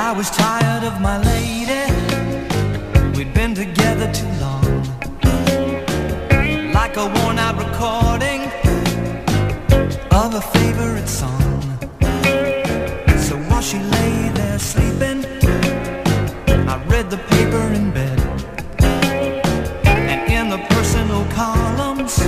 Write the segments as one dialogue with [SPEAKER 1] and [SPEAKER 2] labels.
[SPEAKER 1] I was tired of my lady. We'd been together too long. Like a worn out recording of a favorite song. So while she lay there sleeping, I read the paper in bed. And in the personal columns,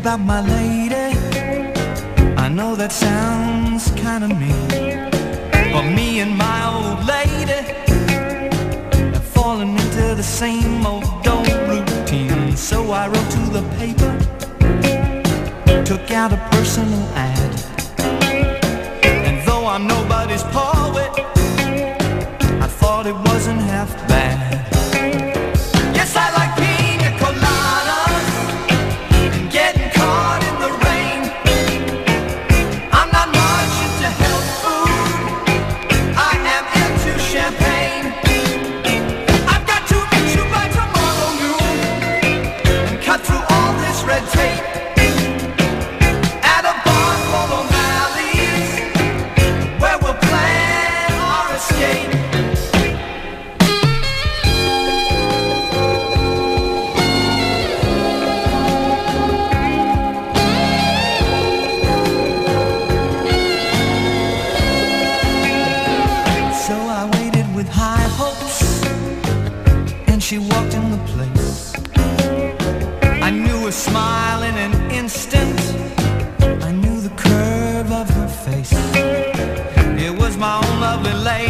[SPEAKER 1] about my lady. I know that sounds kinda mean. But me and my old lady have fallen into the same old old routine. So I wrote to the paper, took out a personal ad. And though I'm nobody's poet, lovely lady, and she